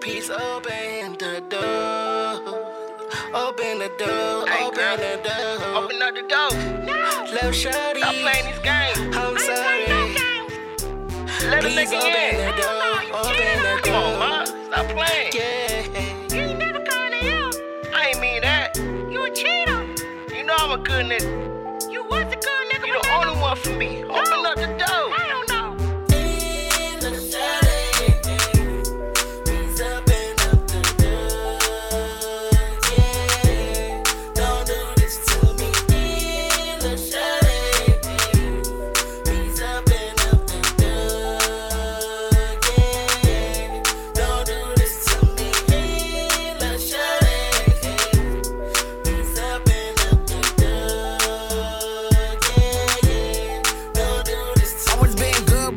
Please open the door. Open the door. Hey, open girl. the door. Open up the door. Little shorty. Stop playing this game. I'm sorry. Let a Please open in. the door. Open the Come on, door. ma. Stop playing. Yeah. You ain't never calling out. I ain't mean that. You a cheater. You know I'm a good nigga. You was a good nigga. You the only one for me. Open up the door.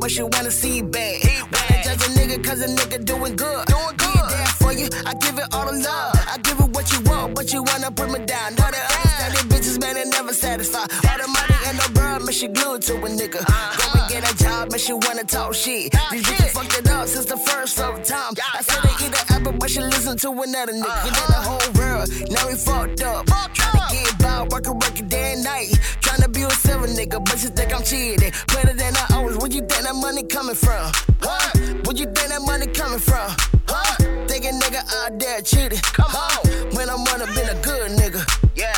But she wanna see bad. Wanna judge a nigga cause a nigga doing good. Doing good. there for you, I give it all the love. I give it what you want, but you wanna put me down. Know that understand these bitches, man, they never satisfied. All the money and no bird, man, she glued to a nigga. Uh-huh. Go and get a job, man, she wanna talk shit. These bitches fucked it up since the first of time. I said they eat the apple, but she listen to another nigga. Uh-huh. You did the whole world, now we fucked up. Tryna get by, working, working day and night. Tryna be a silver nigga, but you think I'm cheating. Better than that money coming from? What? Where you think that money coming from? What? Think a nigga out there cheating? Come on, when I'm wanna been a good nigga. Yeah.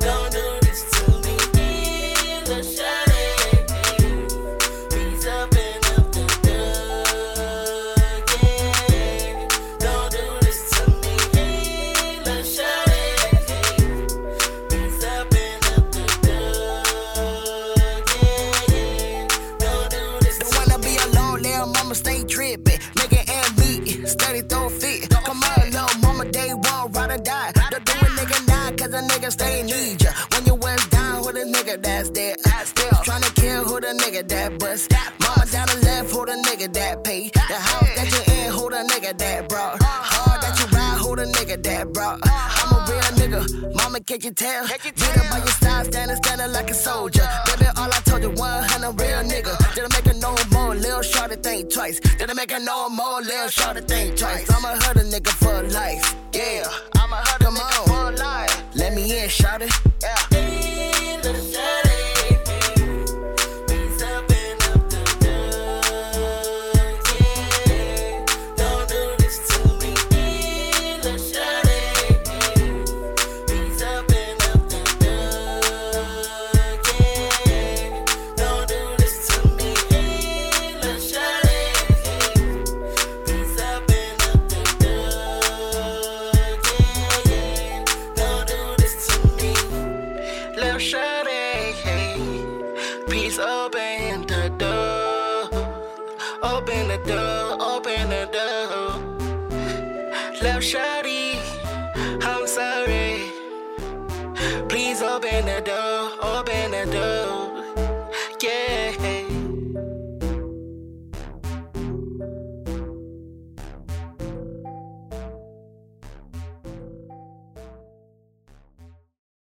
Don't mama stay trippin'. Make it and beat, steady throw fit. Come on, little mama, day one, ride or die. Don't do a nigga now, cause a nigga stay need ya. When you was down, who the nigga that's dead? Still tryna kill who the nigga that bust. Mama down the left, who the nigga that pay? The house that you in, who the nigga that brought? Hard that you ride, who the nigga that brought? I'm a real nigga, mama, can't you tell? Get up by your side, standing, standing like a soldier. Baby, all I told you, 100 real. Think twice. Did I make it no more, little shorty think twice. I'ma hurt a nigga for life, yeah. Please open the door. Open the door, open the door. Love shawty, I'm sorry. Please open the door, open the door.